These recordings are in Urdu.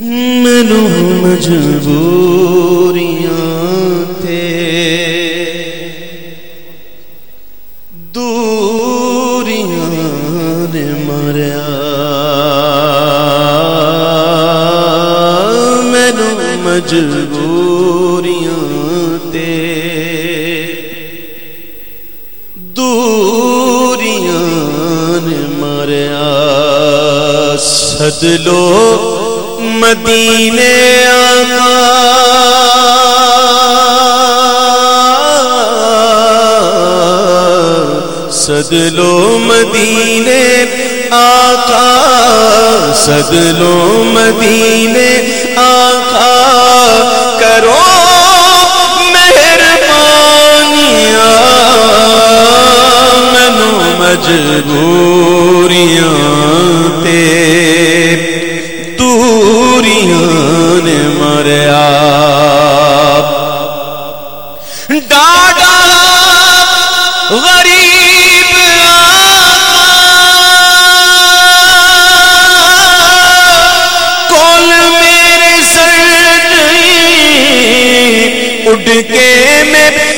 مینو مجبوریاں تھے۔ دوریاں نے مریا مینو مجبور مدینے آقا صد لو مدینے آقا صد لو مدینے اڑ کے میں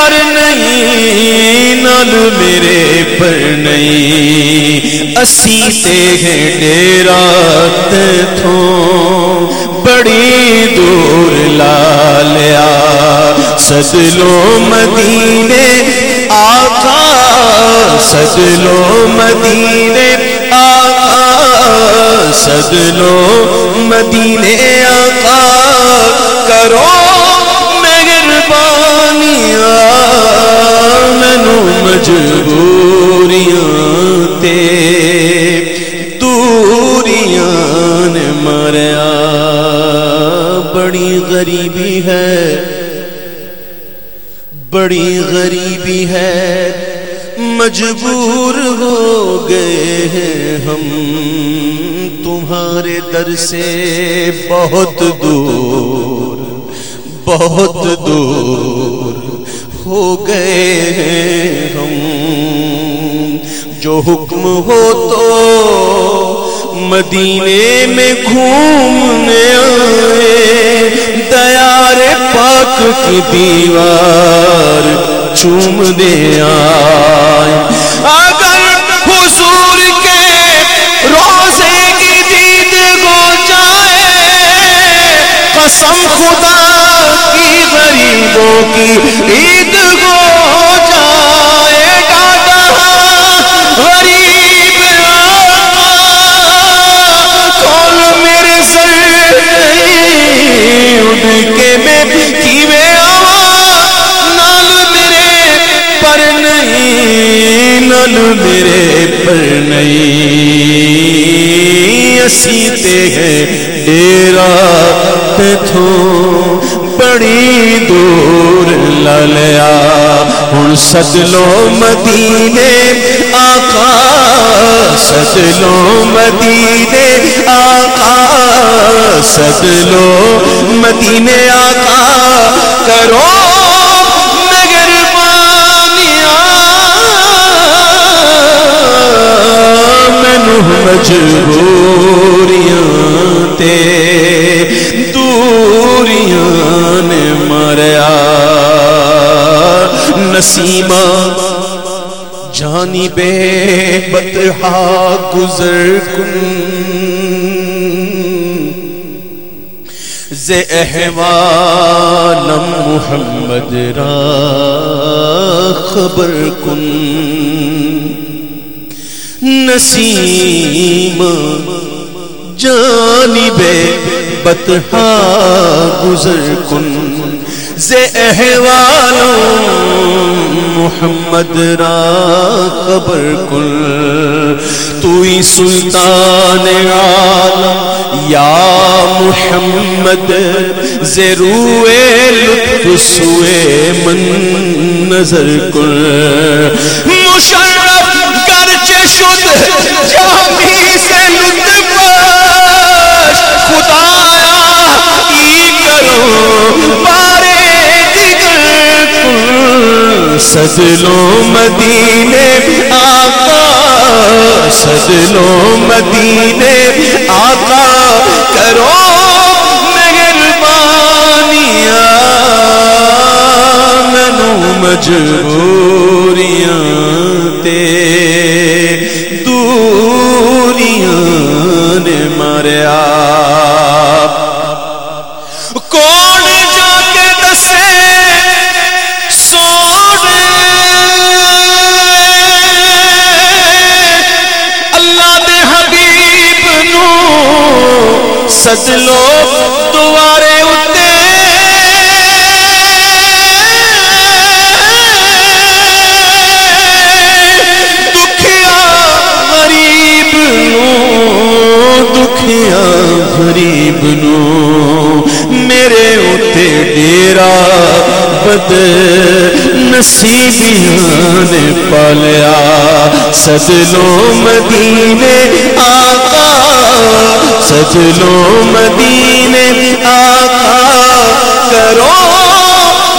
پر نہیں نال میرے پر نہیں۔ اسی تے ہیں ڈیرات تھوں بڑی دور لا لیا سجلو مدینے، آقا سجلو مدینے، آقا سجلو مدینے، آقا، کرو۔ مہربانیاں مینو مجبوریاں تے دوریاں نے مریا بڑی غریبی ہے، بڑی غریبی ہے۔ مجبور ہو گئے ہیں ہم۔ تمہارے در سے بہت دور بہت دور۔ ہو گئے ہیں ہم۔ جو حکم ہو تو مدینے میں گھومنے آئے۔ دیار پاک کی دیوار چومنے آئے۔ اگر حضور کے روزے کی دید ہو جائے، قسم خدا کی غریبوں کی عید میرے پر نہیں۔ اسی تے ہے ڈیرا تھوں بڑی دور للیا ہوں سدلو مدینے، آقا سدلو مدینے، آقا سدلو مدینے۔ آقا کرو۔ نسیمہ جانی بے بتہا گزر کن۔ زے احوالم محمد را خبر کن۔ نسیم جانب بتہا گزر کن۔ زے احوال محمد را خبر کل۔ تو ہی سلطان عالم یا محمد زروے لطف سوے من نظر کل۔ مشرف گرچہ شد جامی سے لطف، خدایا ای کرو سجلو مدینے آقا سجلو مدینے آقا کرو مہربانیاں مینو مجبوریاں تے نو سد لو دوارے اتے دکھیا غریب نو دکھیا غریب نو میرے اتے ڈیرا بد نصیبیاں نے پالیا۔ سجلو مدینے آقا سجلو مدینے آقا کرو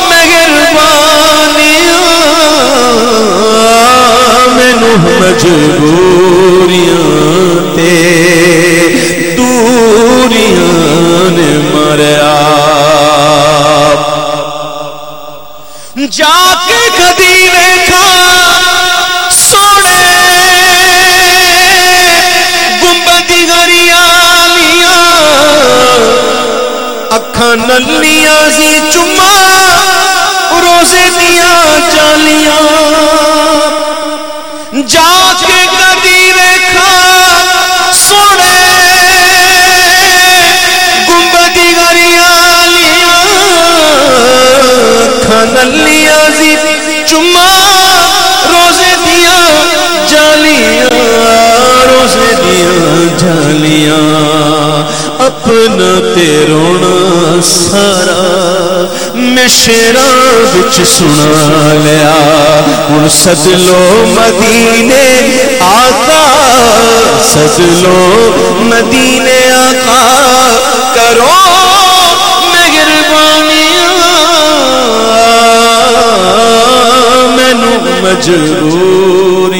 مہربانیاں مینو مجبور۔ اکھاں نلیاں سی چما، روزے دیاں چالیاں۔ جا کے کدی ویکھا، سونے۔ گنبدی گریالیاں کھنلیاں ہاں، سی چما، روزے دیاں جالیاں روزے دیاں جالیاں اپنا تے رونا سارا مشرا بچ سنا لیا ہوں سد لو مدینے آقا سد لو مدینے آقا کرو مہربانیاں مینو مجبور